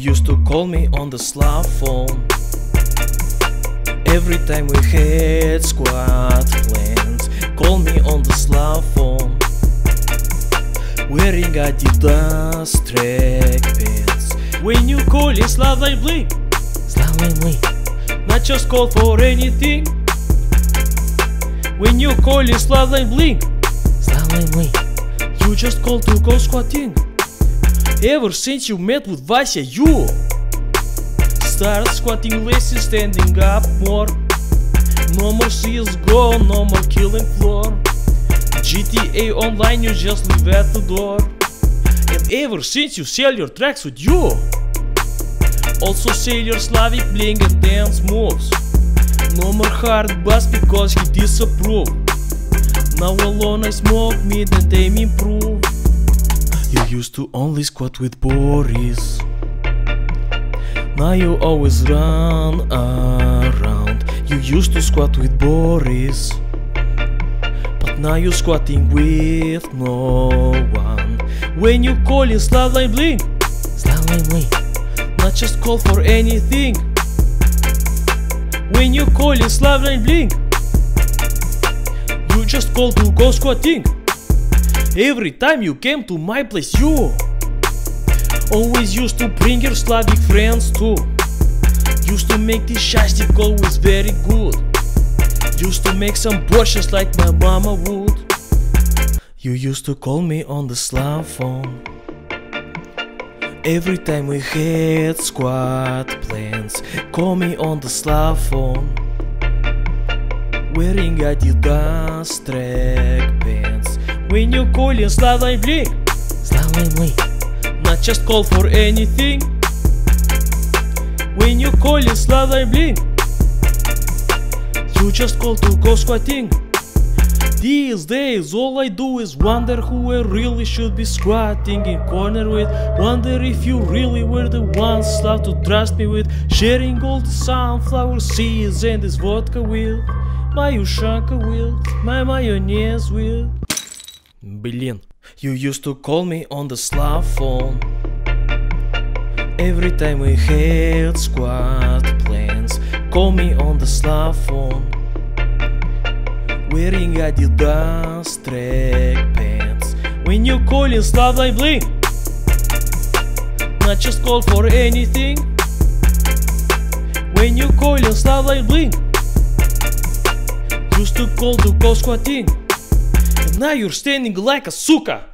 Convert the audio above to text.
to call me on the Slav phone. Every time we had squad plans Call me on the Slav phone. Wearing Adidas track pants. When you call it Slav blink Slav blink Not just call for anything. When you call it Slav blink Slav blink You just call to go squatting Ever since you met with Vasya, you Start squatting less and standing up more. No more CSGO, no more killing floor. GTA Online you just leave at the door. And ever since you sell your tracks with you Also sell your Slavic bling and dance moves. No more hard bass because he disapprove. Now alone I smoke meat and aim improve You used to only squat with Boris. Now you always run around. You used to squat with Boris. But now you're squatting with no one. When you call in Slavline Blink Slavline Blink Not just call for anything. When you call in Slavline Blink You just call to go squatting Every time you came to my place you Always used to bring your Slavic friends too. Used to make this shashlik always very good. Used to make some borsches like my mama would. You used to call me on the Slav phone. Every time we had squad plans Call me on the Slav phone. Wearing Adidas track pants when you cool and slightly, slightly, not just call for anything. When you call and slightly, you just call to go squatting. These days all I do is wonder who I really should be squatting in corner with. Wonder if you really were the ones left to trust me with. Sharing all the sunflower seeds and this vodka with My Ushanka with, my mayonnaise with Блин, you used to call me on the Slav phone Every time we had squad plans Call me on the Slav phone Wearing Adidas track pants When you call in Slav like blink Not just call for anything When you call in Slav like blink Used to call to go squatting And now you're standing like a suka